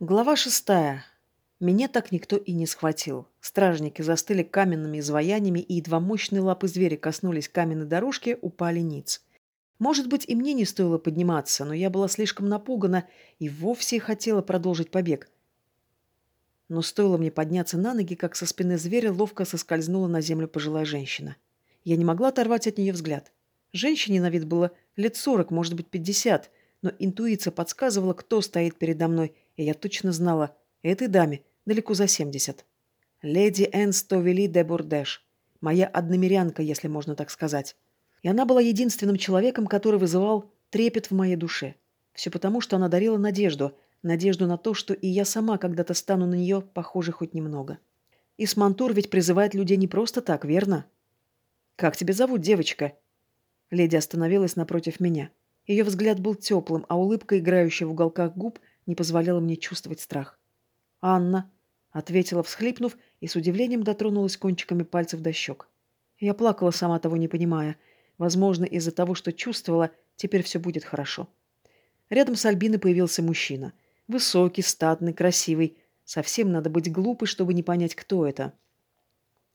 Глава шестая. Меня так никто и не схватил. Стражники застыли каменными изваяниями, и едва мощные лапы зверя коснулись каменной дорожки, упали ниц. Может быть, и мне не стоило подниматься, но я была слишком напугана и вовсе хотела продолжить побег. Но стоило мне подняться на ноги, как со спины зверя ловко соскользнула на землю пожилая женщина. Я не могла оторвать от нее взгляд. Женщине на вид было лет сорок, может быть, пятьдесят, но интуиция подсказывала, кто стоит передо мной – и я точно знала, этой даме далеко за семьдесят. Леди Энн Стовели де Бурдеш. Моя одномерянка, если можно так сказать. И она была единственным человеком, который вызывал трепет в моей душе. Все потому, что она дарила надежду. Надежду на то, что и я сама когда-то стану на нее похожей хоть немного. Исмантур ведь призывает людей не просто так, верно? «Как тебя зовут, девочка?» Леди остановилась напротив меня. Ее взгляд был теплым, а улыбка, играющая в уголках губ, не позволяла мне чувствовать страх. «Анна», — ответила, всхлипнув, и с удивлением дотронулась кончиками пальцев до щек. Я плакала, сама того не понимая. Возможно, из-за того, что чувствовала, теперь все будет хорошо. Рядом с Альбиной появился мужчина. Высокий, статный, красивый. Совсем надо быть глупой, чтобы не понять, кто это.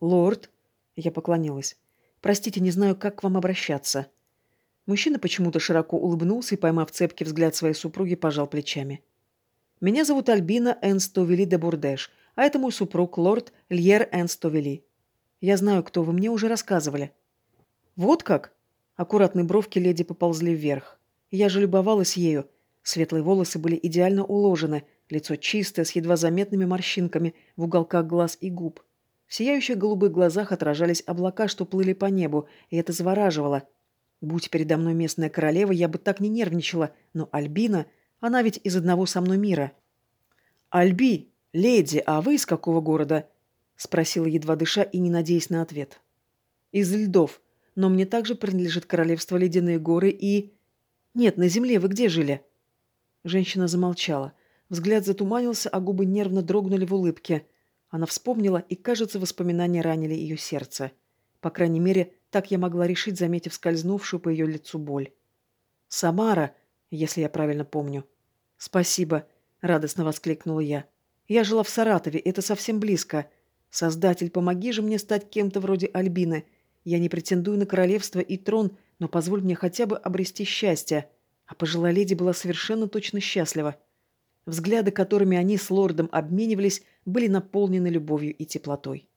«Лорд», — я поклонилась, — «простите, не знаю, как к вам обращаться». Мужчина почему-то широко улыбнулся и, поймав цепкий взгляд своей супруги, пожал плечами. Меня зовут Альбина Энстовели де Бурдеш, а это мой супруг, лорд Льер Энстовели. Я знаю, кто вы, мне уже рассказывали». «Вот как?» Аккуратные бровки леди поползли вверх. Я же любовалась ею. Светлые волосы были идеально уложены, лицо чистое, с едва заметными морщинками в уголках глаз и губ. В сияющих голубых глазах отражались облака, что плыли по небу, и это завораживало. Будь передо мной местная королева, я бы так не нервничала, но Альбина — она ведь из одного со мной мира. «Альби, леди, а вы из какого города?» — спросила едва дыша и не надеясь на ответ. «Из льдов, но мне также принадлежит королевство Ледяные горы и...» «Нет, на земле вы где жили?» Женщина замолчала. Взгляд затуманился, а губы нервно дрогнули в улыбке. Она вспомнила, и, кажется, воспоминания ранили ее сердце. По крайней мере, так я могла решить, заметив скользнувшую по ее лицу боль. «Самара!» если я правильно помню. «Спасибо», — радостно воскликнула я. «Я жила в Саратове, это совсем близко. Создатель, помоги же мне стать кем-то вроде Альбины. Я не претендую на королевство и трон, но позволь мне хотя бы обрести счастье». А пожилая леди была совершенно точно счастлива. Взгляды, которыми они с лордом обменивались, были наполнены любовью и теплотой.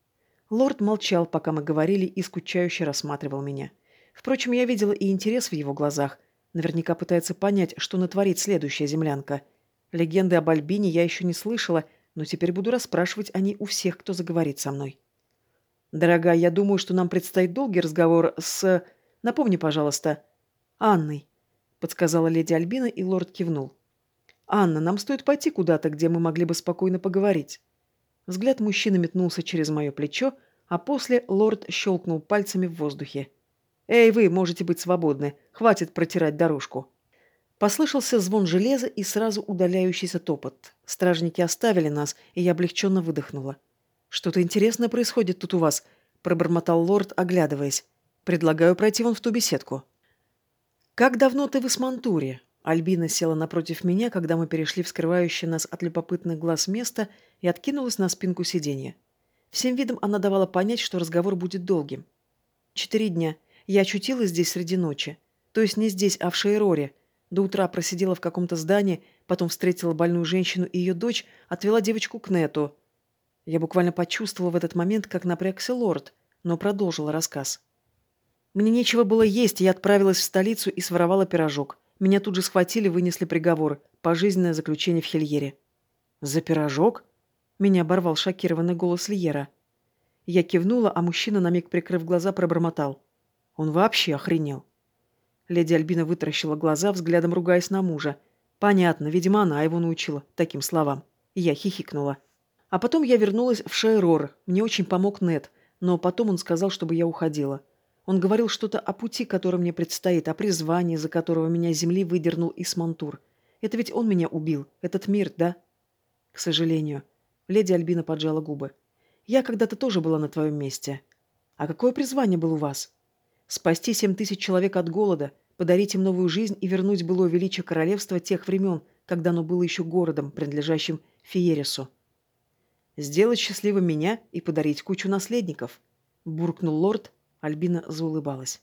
Лорд молчал, пока мы говорили, и скучающе рассматривал меня. Впрочем, я видела и интерес в его глазах — Наверняка пытается понять, что натворит следующая землянка. Легенды об Альбине я еще не слышала, но теперь буду расспрашивать о ней у всех, кто заговорит со мной. «Дорогая, я думаю, что нам предстоит долгий разговор с... Напомни, пожалуйста, Анной», — подсказала леди Альбина, и лорд кивнул. «Анна, нам стоит пойти куда-то, где мы могли бы спокойно поговорить». Взгляд мужчины метнулся через мое плечо, а после лорд щелкнул пальцами в воздухе. «Эй, вы можете быть свободны. Хватит протирать дорожку». Послышался звон железа и сразу удаляющийся топот. Стражники оставили нас, и я облегченно выдохнула. «Что-то интересное происходит тут у вас», — пробормотал лорд, оглядываясь. «Предлагаю пройти вон в ту беседку». «Как давно ты в Исмантуре?» Альбина села напротив меня, когда мы перешли в нас от любопытных глаз место и откинулась на спинку сиденья. Всем видом она давала понять, что разговор будет долгим. «Четыре дня. Я очутилась здесь среди ночи. То есть не здесь, а в Шейроре. До утра просидела в каком-то здании, потом встретила больную женщину и ее дочь, отвела девочку к Нету. Я буквально почувствовала в этот момент, как напрягся лорд, но продолжила рассказ. Мне нечего было есть, я отправилась в столицу и своровала пирожок. Меня тут же схватили, вынесли приговор. Пожизненное заключение в Хельере. «За пирожок?» Меня оборвал шокированный голос Льера. Я кивнула, а мужчина, на миг прикрыв глаза, пробормотал. Он вообще охренел. Леди Альбина вытаращила глаза, взглядом ругаясь на мужа. Понятно, видимо, она его научила таким словам. я хихикнула. А потом я вернулась в Шайрор. Мне очень помог Нед, но потом он сказал, чтобы я уходила. Он говорил что-то о пути, который мне предстоит, о призвании, за которого меня земли выдернул Исмантур. Это ведь он меня убил, этот мир, да? К сожалению. Леди Альбина поджала губы. Я когда-то тоже была на твоем месте. А какое призвание было у вас? Спасти семь тысяч человек от голода, подарить им новую жизнь и вернуть былое величие королевства тех времен, когда оно было еще городом, принадлежащим Фиерису. «Сделать счастливым меня и подарить кучу наследников», — буркнул лорд. Альбина заулыбалась.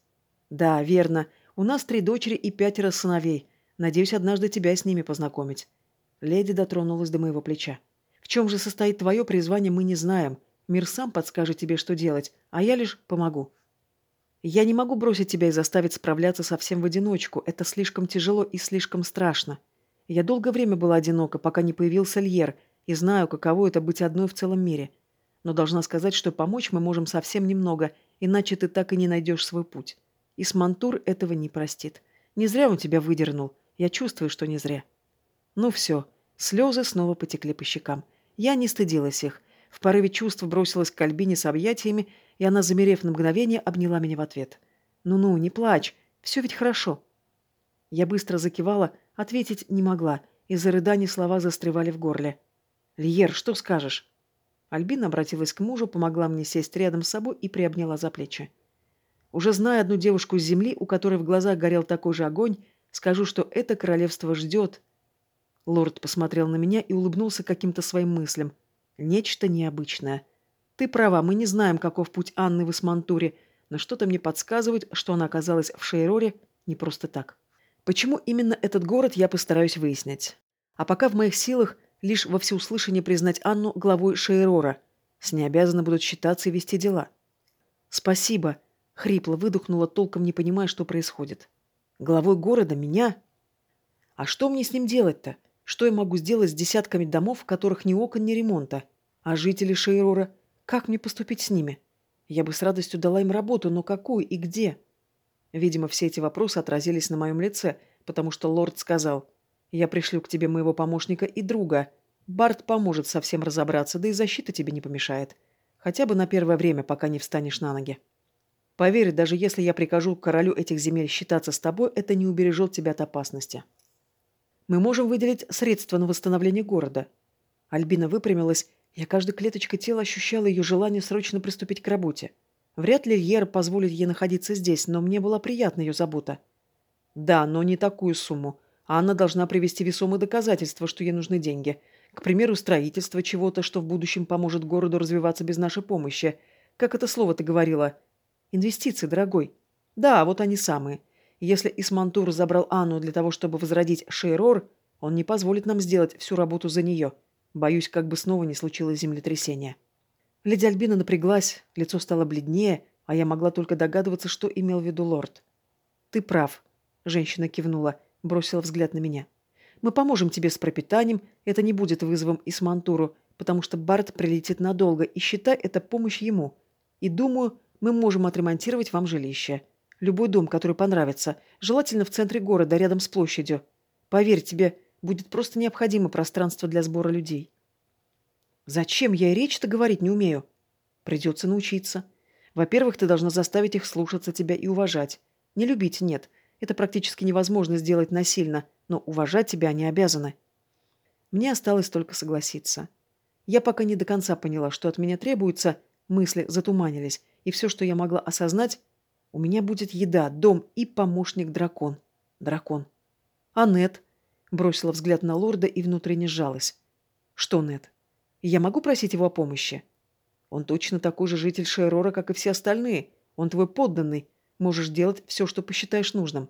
«Да, верно. У нас три дочери и пятеро сыновей. Надеюсь, однажды тебя с ними познакомить». Леди дотронулась до моего плеча. «В чем же состоит твое призвание, мы не знаем. Мир сам подскажет тебе, что делать, а я лишь помогу. Я не могу бросить тебя и заставить справляться совсем в одиночку. Это слишком тяжело и слишком страшно. Я долгое время была одинока, пока не появился Льер, и знаю, каково это быть одной в целом мире. Но должна сказать, что помочь мы можем совсем немного, иначе ты так и не найдешь свой путь. И Смантур этого не простит. Не зря он тебя выдернул. Я чувствую, что не зря. Ну все. Слезы снова потекли по щекам. Я не стыдилась их. В порыве чувств бросилась к Альбине с объятиями, и она, замерев на мгновение, обняла меня в ответ. «Ну-ну, не плачь. Все ведь хорошо». Я быстро закивала, ответить не могла. Из-за рыданий слова застревали в горле. «Льер, что скажешь?» Альбина обратилась к мужу, помогла мне сесть рядом с собой и приобняла за плечи. Уже зная одну девушку с земли, у которой в глазах горел такой же огонь, скажу, что это королевство ждет. Лорд посмотрел на меня и улыбнулся каким-то своим мыслям. Нечто необычное. Ты права, мы не знаем, каков путь Анны в Исмантуре, но что-то мне подсказывает, что она оказалась в Шейроре не просто так. Почему именно этот город, я постараюсь выяснить. А пока в моих силах лишь во всеуслышание признать Анну главой Шейрора. С ней обязаны будут считаться и вести дела. «Спасибо», Хрипло выдохнула, толком не понимая, что происходит. Главой города меня? А что мне с ним делать-то? Что я могу сделать с десятками домов, в которых ни окон, ни ремонта? А жители Шейрора? Как мне поступить с ними? Я бы с радостью дала им работу, но какую и где? Видимо, все эти вопросы отразились на моем лице, потому что лорд сказал, «Я пришлю к тебе моего помощника и друга. Барт поможет совсем разобраться, да и защита тебе не помешает. Хотя бы на первое время, пока не встанешь на ноги». Поверь, даже если я прикажу королю этих земель считаться с тобой, это не убережет тебя от опасности. Мы можем выделить средства на восстановление города. Альбина выпрямилась. Я каждой клеточкой тела ощущала ее желание срочно приступить к работе. Вряд ли Льер позволит ей находиться здесь, но мне была приятна ее забота. Да, но не такую сумму. А она должна привести весомые доказательства, что ей нужны деньги. К примеру, строительство чего-то, что в будущем поможет городу развиваться без нашей помощи. Как это слово ты говорила? Инвестиции, дорогой. Да, вот они самые. Если Исмантур забрал Анну для того, чтобы возродить Шейрор, он не позволит нам сделать всю работу за нее. Боюсь, как бы снова не случилось землетрясение. Леди Альбина напряглась, лицо стало бледнее, а я могла только догадываться, что имел в виду лорд. «Ты прав», — женщина кивнула, бросила взгляд на меня. «Мы поможем тебе с пропитанием, это не будет вызовом Исмантуру, потому что Барт прилетит надолго, и считай это помощь ему. И думаю, мы можем отремонтировать вам жилище. Любой дом, который понравится. Желательно в центре города, рядом с площадью. Поверь, тебе будет просто необходимо пространство для сбора людей. Зачем я и речь-то говорить не умею? Придется научиться. Во-первых, ты должна заставить их слушаться тебя и уважать. Не любить нет. Это практически невозможно сделать насильно, но уважать тебя они обязаны. Мне осталось только согласиться. Я пока не до конца поняла, что от меня требуется, мысли затуманились, и все, что я могла осознать, у меня будет еда, дом и помощник-дракон. Дракон. А Нет? Бросила взгляд на лорда и внутренне сжалась. Что Нет? Я могу просить его о помощи? Он точно такой же житель Шейрора, как и все остальные. Он твой подданный. Можешь делать все, что посчитаешь нужным.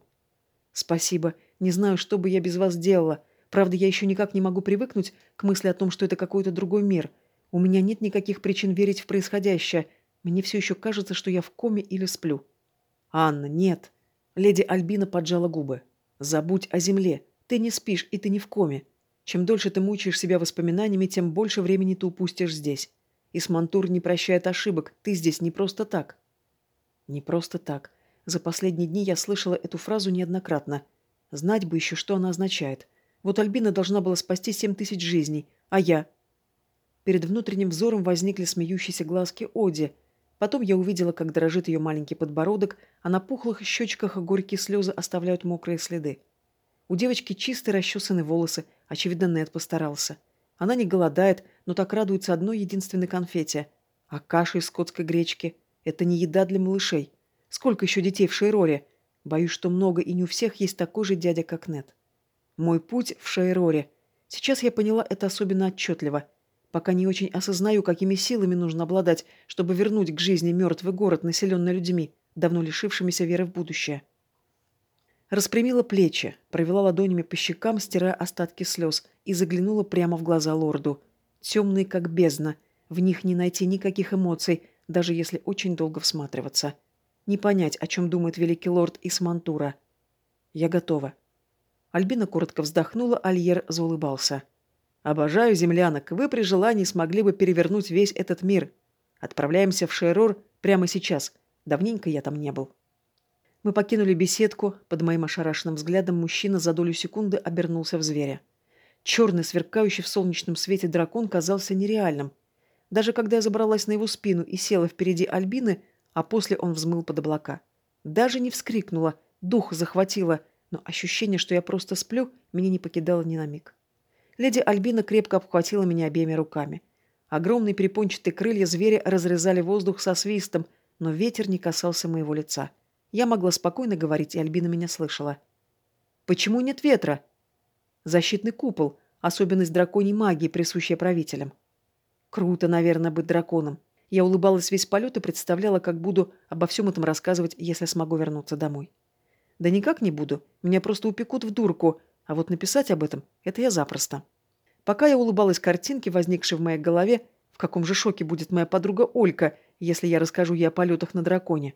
Спасибо. Не знаю, что бы я без вас делала. Правда, я еще никак не могу привыкнуть к мысли о том, что это какой-то другой мир. У меня нет никаких причин верить в происходящее, мне все еще кажется, что я в коме или сплю. Анна, нет. Леди Альбина поджала губы. Забудь о земле. Ты не спишь, и ты не в коме. Чем дольше ты мучаешь себя воспоминаниями, тем больше времени ты упустишь здесь. Исмантур не прощает ошибок. Ты здесь не просто так. Не просто так. За последние дни я слышала эту фразу неоднократно. Знать бы еще, что она означает. Вот Альбина должна была спасти семь тысяч жизней, а я... Перед внутренним взором возникли смеющиеся глазки Оди — Потом я увидела, как дрожит ее маленький подбородок, а на пухлых щечках горькие слезы оставляют мокрые следы. У девочки чистые расчесанные волосы, очевидно, Нед постарался. Она не голодает, но так радуется одной единственной конфете. А каша из скотской гречки – это не еда для малышей. Сколько еще детей в Шейроре? Боюсь, что много, и не у всех есть такой же дядя, как Нед. Мой путь в Шейроре. Сейчас я поняла это особенно отчетливо. Пока не очень осознаю, какими силами нужно обладать, чтобы вернуть к жизни мертвый город, населенный людьми, давно лишившимися веры в будущее. Распрямила плечи, провела ладонями по щекам, стирая остатки слез, и заглянула прямо в глаза лорду. Темные, как бездна. В них не найти никаких эмоций, даже если очень долго всматриваться. Не понять, о чем думает великий лорд из Мантура. Я готова. Альбина коротко вздохнула, Альер заулыбался. «Обожаю землянок. Вы при желании смогли бы перевернуть весь этот мир. Отправляемся в Шерор прямо сейчас. Давненько я там не был». Мы покинули беседку. Под моим ошарашенным взглядом мужчина за долю секунды обернулся в зверя. Черный, сверкающий в солнечном свете дракон казался нереальным. Даже когда я забралась на его спину и села впереди Альбины, а после он взмыл под облака. Даже не вскрикнула, дух захватило, но ощущение, что я просто сплю, меня не покидало ни на миг. Леди Альбина крепко обхватила меня обеими руками. Огромные перепончатые крылья зверя разрезали воздух со свистом, но ветер не касался моего лица. Я могла спокойно говорить, и Альбина меня слышала. «Почему нет ветра?» «Защитный купол. Особенность драконьей магии, присущая правителям». «Круто, наверное, быть драконом. Я улыбалась весь полет и представляла, как буду обо всем этом рассказывать, если смогу вернуться домой. Да никак не буду. Меня просто упекут в дурку. А вот написать об этом – это я запросто. Пока я улыбалась картинке, возникшей в моей голове, в каком же шоке будет моя подруга Олька, если я расскажу ей о полетах на драконе.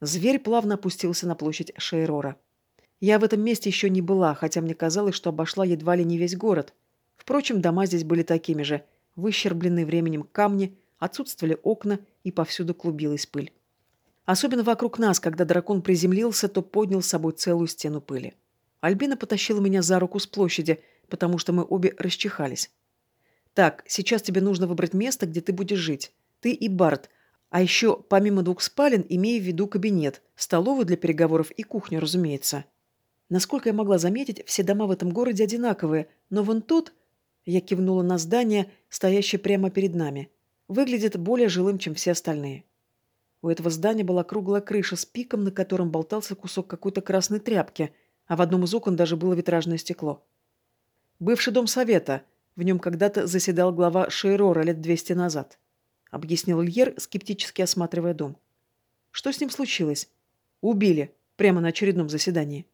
Зверь плавно опустился на площадь Шейрора. Я в этом месте еще не была, хотя мне казалось, что обошла едва ли не весь город. Впрочем, дома здесь были такими же. Выщербленные временем камни, отсутствовали окна и повсюду клубилась пыль. Особенно вокруг нас, когда дракон приземлился, то поднял с собой целую стену пыли. Альбина потащила меня за руку с площади, потому что мы обе расчихались. «Так, сейчас тебе нужно выбрать место, где ты будешь жить. Ты и Барт. А еще, помимо двух спален, имея в виду кабинет, столовую для переговоров и кухню, разумеется». Насколько я могла заметить, все дома в этом городе одинаковые, но вон тот, я кивнула на здание, стоящее прямо перед нами, выглядит более жилым, чем все остальные. У этого здания была круглая крыша с пиком, на котором болтался кусок какой-то красной тряпки, а в одном из окон даже было витражное стекло. «Бывший дом совета. В нем когда-то заседал глава Шейрора лет двести назад», — объяснил Ильер, скептически осматривая дом. «Что с ним случилось?» «Убили. Прямо на очередном заседании».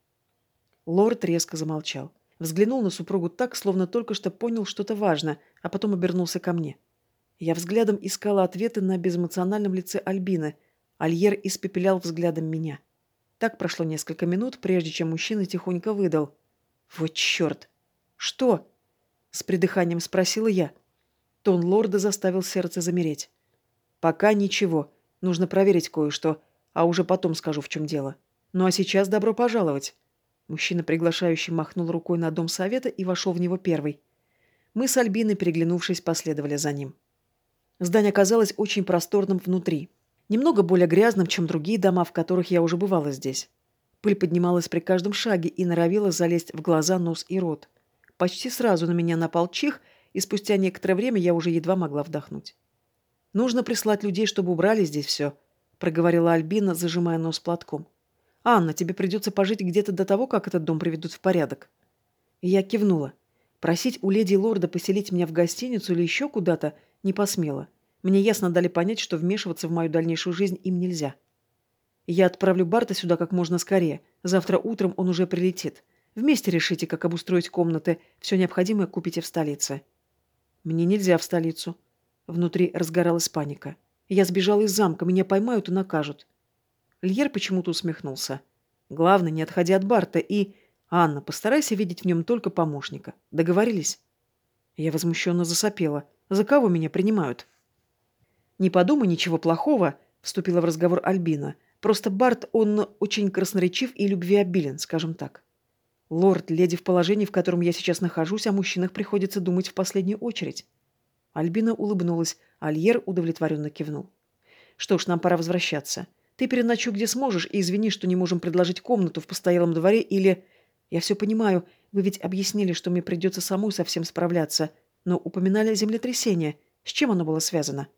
Лорд резко замолчал. Взглянул на супругу так, словно только что понял что-то важное, а потом обернулся ко мне. Я взглядом искала ответы на безэмоциональном лице Альбины. Альер испепелял взглядом меня. Так прошло несколько минут, прежде чем мужчина тихонько выдал. «Вот черт!» «Что?» — с придыханием спросила я. Тон лорда заставил сердце замереть. «Пока ничего. Нужно проверить кое-что, а уже потом скажу, в чем дело. Ну а сейчас добро пожаловать». Мужчина, приглашающий, махнул рукой на дом совета и вошел в него первый. Мы с Альбиной, переглянувшись, последовали за ним. Здание оказалось очень просторным внутри. Немного более грязным, чем другие дома, в которых я уже бывала здесь. Пыль поднималась при каждом шаге и норовила залезть в глаза, нос и рот. Почти сразу на меня напал чих, и спустя некоторое время я уже едва могла вдохнуть. «Нужно прислать людей, чтобы убрали здесь все», — проговорила Альбина, зажимая нос платком. «Анна, тебе придется пожить где-то до того, как этот дом приведут в порядок». Я кивнула. Просить у леди лорда поселить меня в гостиницу или еще куда-то не посмела. Мне ясно дали понять, что вмешиваться в мою дальнейшую жизнь им нельзя. Я отправлю Барта сюда как можно скорее. Завтра утром он уже прилетит. Вместе решите, как обустроить комнаты. Все необходимое купите в столице. Мне нельзя в столицу. Внутри разгоралась паника. Я сбежала из замка, меня поймают и накажут. Льер почему-то усмехнулся. Главное, не отходи от Барта и... Анна, постарайся видеть в нем только помощника. Договорились? Я возмущенно засопела. За кого меня принимают? Не подумай ничего плохого, вступила в разговор Альбина. Просто Барт, он очень красноречив и любвеобилен, скажем так. Лорд, леди в положении, в котором я сейчас нахожусь, о мужчинах приходится думать в последнюю очередь. Альбина улыбнулась, Альер удовлетворенно кивнул. Что ж, нам пора возвращаться. Ты переночуй где сможешь и извини, что не можем предложить комнату в постоялом дворе или... Я все понимаю, вы ведь объяснили, что мне придется самой со всем справляться но упоминали землетрясение. С чем оно было связано?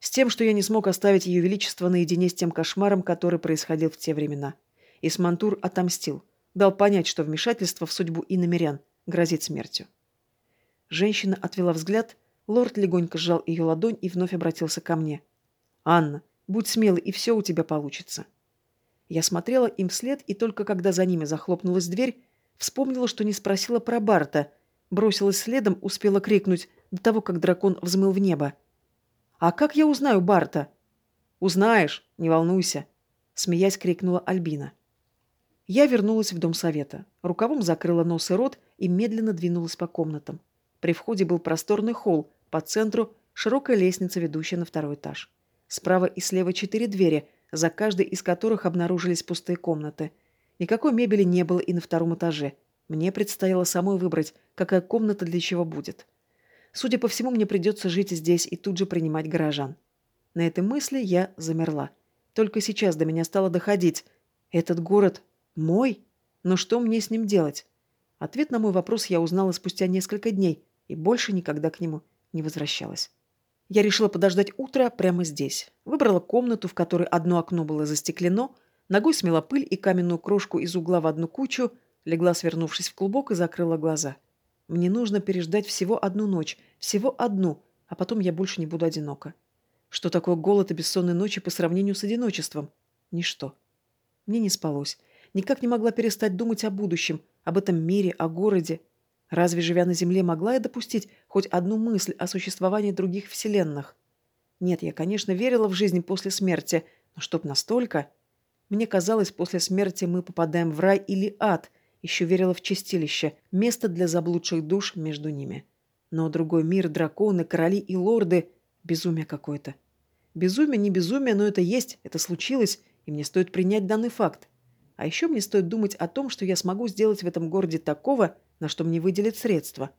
С тем, что я не смог оставить ее величество наедине с тем кошмаром, который происходил в те времена. Исмантур отомстил. Дал понять, что вмешательство в судьбу иномерян грозит смертью. Женщина отвела взгляд, лорд легонько сжал ее ладонь и вновь обратился ко мне. «Анна, будь смелой, и все у тебя получится». Я смотрела им вслед, и только когда за ними захлопнулась дверь, вспомнила, что не спросила про Барта. Бросилась следом, успела крикнуть до того, как дракон взмыл в небо. «А как я узнаю Барта?» «Узнаешь, не волнуйся», — смеясь крикнула Альбина. Я вернулась в дом совета. Рукавом закрыла нос и рот и медленно двинулась по комнатам. При входе был просторный холл, по центру широкая лестница, ведущая на второй этаж. Справа и слева четыре двери, за каждой из которых обнаружились пустые комнаты. Никакой мебели не было и на втором этаже. Мне предстояло самой выбрать, какая комната для чего будет. Судя по всему, мне придется жить здесь и тут же принимать горожан. На этой мысли я замерла. Только сейчас до меня стало доходить. Этот город мой? Но что мне с ним делать? Ответ на мой вопрос я узнала спустя несколько дней и больше никогда к нему не возвращалась. Я решила подождать утра прямо здесь. Выбрала комнату, в которой одно окно было застеклено, ногой смела пыль и каменную крошку из угла в одну кучу, легла, свернувшись в клубок, и закрыла глаза. Мне нужно переждать всего одну ночь, всего одну, а потом я больше не буду одинока. Что такое голод и бессонные ночи по сравнению с одиночеством? Ничто. Мне не спалось. Никак не могла перестать думать о будущем, об этом мире, о городе. Разве, живя на Земле, могла я допустить хоть одну мысль о существовании других вселенных? Нет, я, конечно, верила в жизнь после смерти, но чтоб настолько... Мне казалось, после смерти мы попадаем в рай или ад. Еще верила в чистилище, место для заблудших душ между ними. Но другой мир, драконы, короли и лорды — безумие какое-то. Безумие не безумие, но это есть, это случилось, и мне стоит принять данный факт. А еще мне стоит думать о том, что я смогу сделать в этом городе такого, на что мне выделят средства.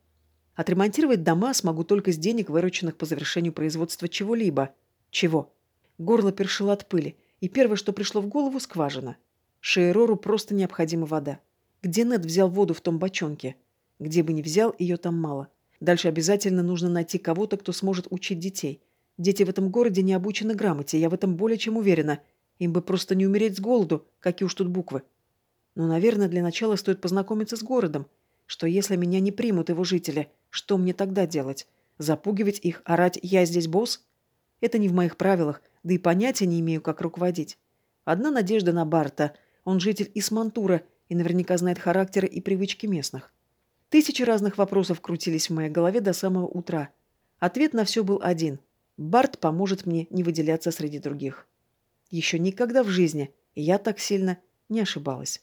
Отремонтировать дома смогу только с денег, вырученных по завершению производства чего-либо. Чего? Горло першило от пыли, и первое, что пришло в голову – скважина. Шейрору просто необходима вода. Где Нед взял воду в том бочонке? Где бы ни взял, ее там мало. Дальше обязательно нужно найти кого-то, кто сможет учить детей. Дети в этом городе не обучены грамоте, я в этом более чем уверена. Им бы просто не умереть с голоду, какие уж тут буквы. Но, наверное, для начала стоит познакомиться с городом. Что если меня не примут его жители, что мне тогда делать? Запугивать их, орать «я здесь босс»? Это не в моих правилах, да и понятия не имею, как руководить. Одна надежда на Барта. Он житель Исмантура и наверняка знает характеры и привычки местных. Тысячи разных вопросов крутились в моей голове до самого утра. Ответ на все был один. Барт поможет мне не выделяться среди других. Еще никогда в жизни я так сильно не ошибалась.